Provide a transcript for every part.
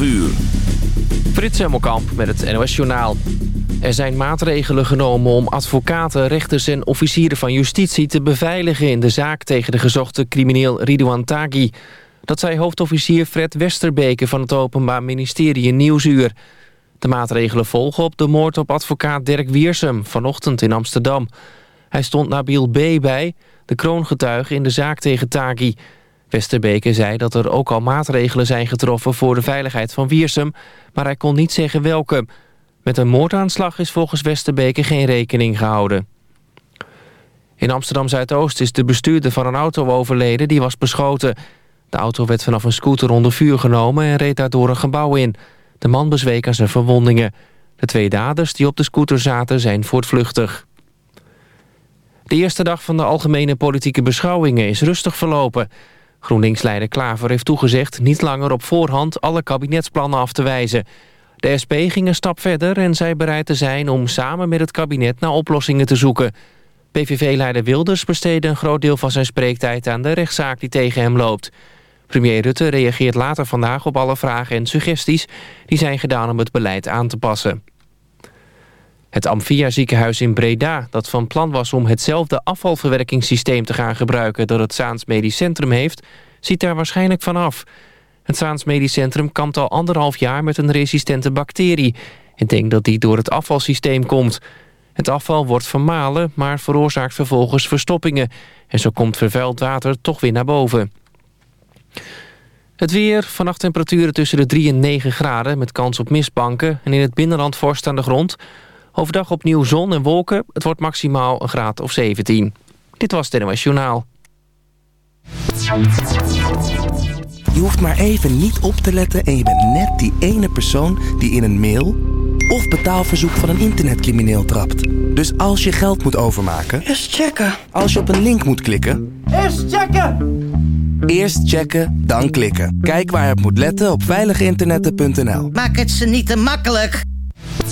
12 uur. Frits Hemmelkamp met het NOS Journaal. Er zijn maatregelen genomen om advocaten, rechters en officieren van justitie te beveiligen in de zaak tegen de gezochte crimineel Ridouan Taghi. Dat zei hoofdofficier Fred Westerbeke van het Openbaar Ministerie in Nieuwsuur. De maatregelen volgen op de moord op advocaat Dirk Wiersum vanochtend in Amsterdam. Hij stond Nabil B. bij, de kroongetuige in de zaak tegen Taghi. Westerbeke zei dat er ook al maatregelen zijn getroffen voor de veiligheid van Wiersum, maar hij kon niet zeggen welke. Met een moordaanslag is volgens Westerbeke geen rekening gehouden. In Amsterdam-Zuidoost is de bestuurder van een auto overleden die was beschoten. De auto werd vanaf een scooter onder vuur genomen en reed daardoor een gebouw in. De man bezweek aan zijn verwondingen. De twee daders die op de scooter zaten zijn voortvluchtig. De eerste dag van de algemene politieke beschouwingen is rustig verlopen. GroenLinks-leider Klaver heeft toegezegd niet langer op voorhand alle kabinetsplannen af te wijzen. De SP ging een stap verder en zei bereid te zijn om samen met het kabinet naar oplossingen te zoeken. PVV-leider Wilders besteedde een groot deel van zijn spreektijd aan de rechtszaak die tegen hem loopt. Premier Rutte reageert later vandaag op alle vragen en suggesties die zijn gedaan om het beleid aan te passen. Het Amphia ziekenhuis in Breda, dat van plan was om hetzelfde afvalverwerkingssysteem te gaan gebruiken dat het Zaans Medisch Centrum heeft, ziet daar waarschijnlijk van af. Het Zaans Medisch Centrum kampt al anderhalf jaar met een resistente bacterie en denkt dat die door het afvalsysteem komt. Het afval wordt vermalen, maar veroorzaakt vervolgens verstoppingen. En zo komt vervuild water toch weer naar boven. Het weer, vannacht temperaturen tussen de 3 en 9 graden... met kans op mistbanken en in het binnenland vorst aan de grond. Overdag opnieuw zon en wolken. Het wordt maximaal een graad of 17. Dit was het NOS Journaal. Je hoeft maar even niet op te letten en je bent net die ene persoon die in een mail of betaalverzoek van een internetcrimineel trapt. Dus als je geld moet overmaken... Eerst checken. Als je op een link moet klikken... Eerst checken! Eerst checken, dan klikken. Kijk waar je op moet letten op veiliginternetten.nl. Maak het ze niet te makkelijk.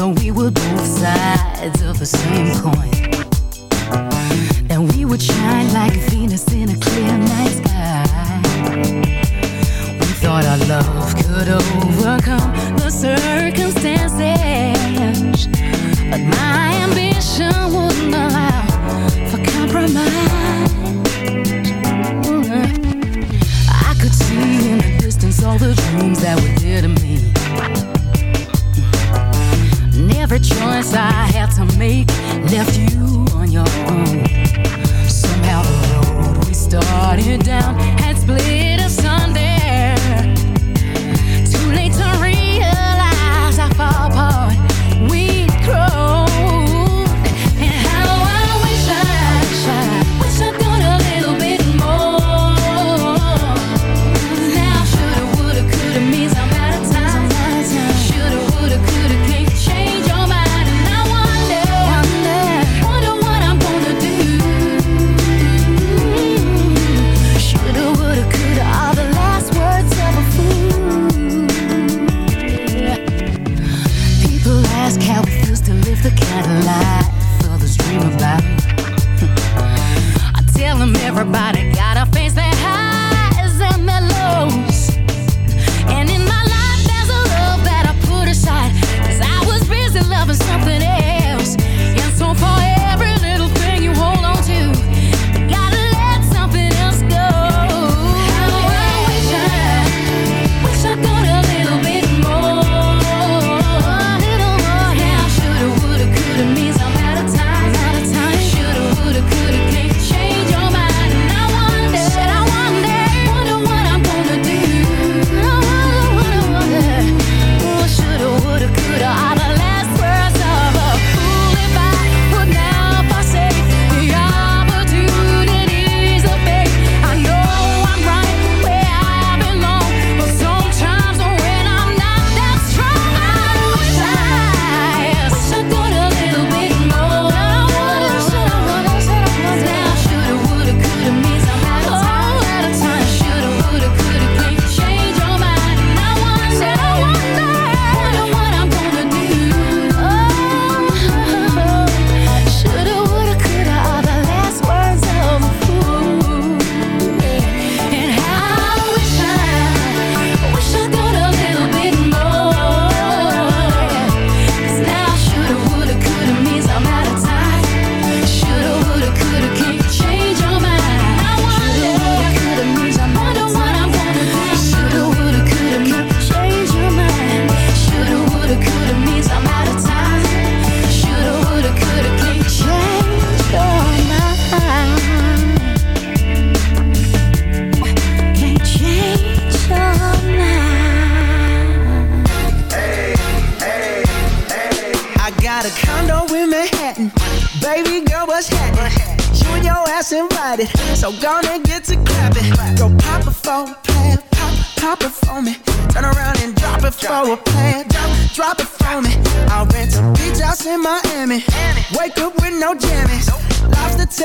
Together we were both sides of the same coin. That we would shine like Venus in a clear night sky. We thought our love could overcome the circumstances. But my ambition wouldn't allow for compromise. I could see in the distance all the dreams that were dear to me. Every choice I had to make left you on your own. Somehow the road we started down had split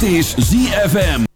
Dit, is ZFM.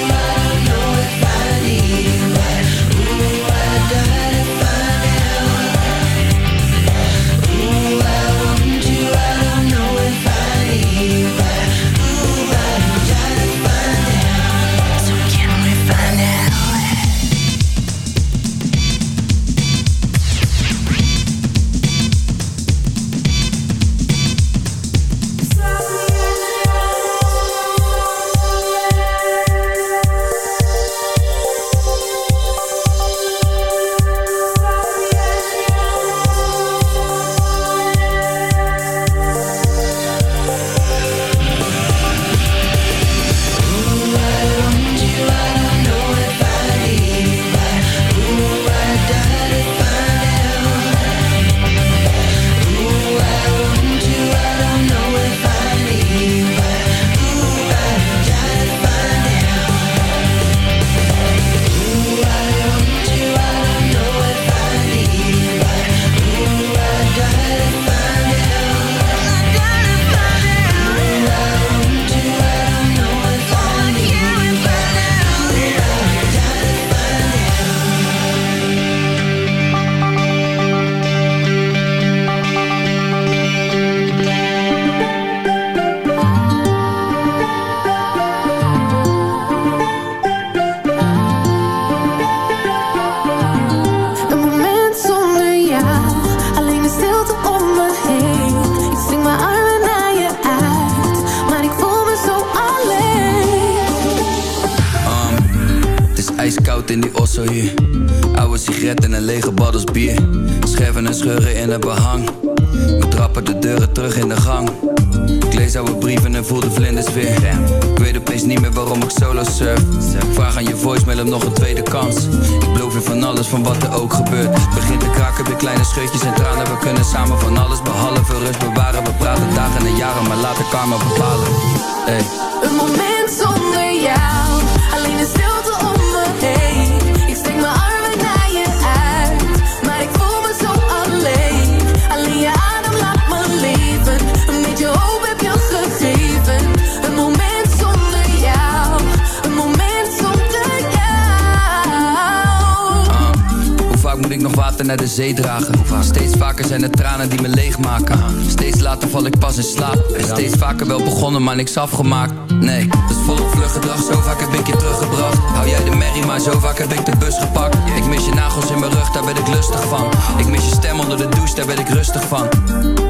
Maar niks afgemaakt. Nee, dat is volop vlug gedrag. Zo vaak heb ik je teruggebracht. Hou jij de merrie, maar zo vaak heb ik de bus gepakt. Ik mis je nagels in mijn rug, daar ben ik lustig van. Ik mis je stem onder de douche, daar ben ik rustig van.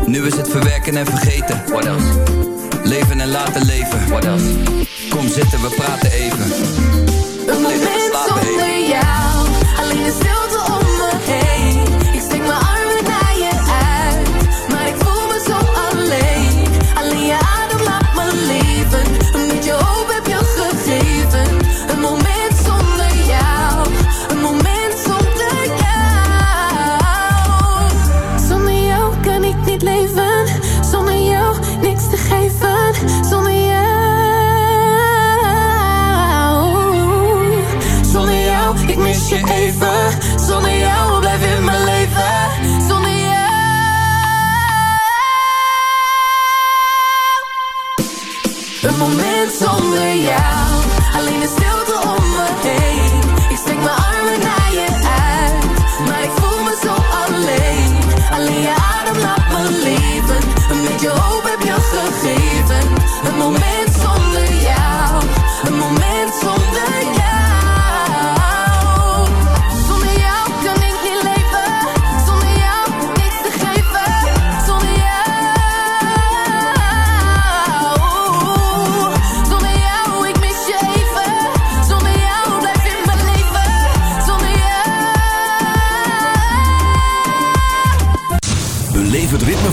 Nu is het verwerken en vergeten. What else? Leven en laten leven. What else? Kom zitten, we praten even. Een moment zonder jou, alleen de stilte jou.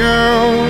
Girl.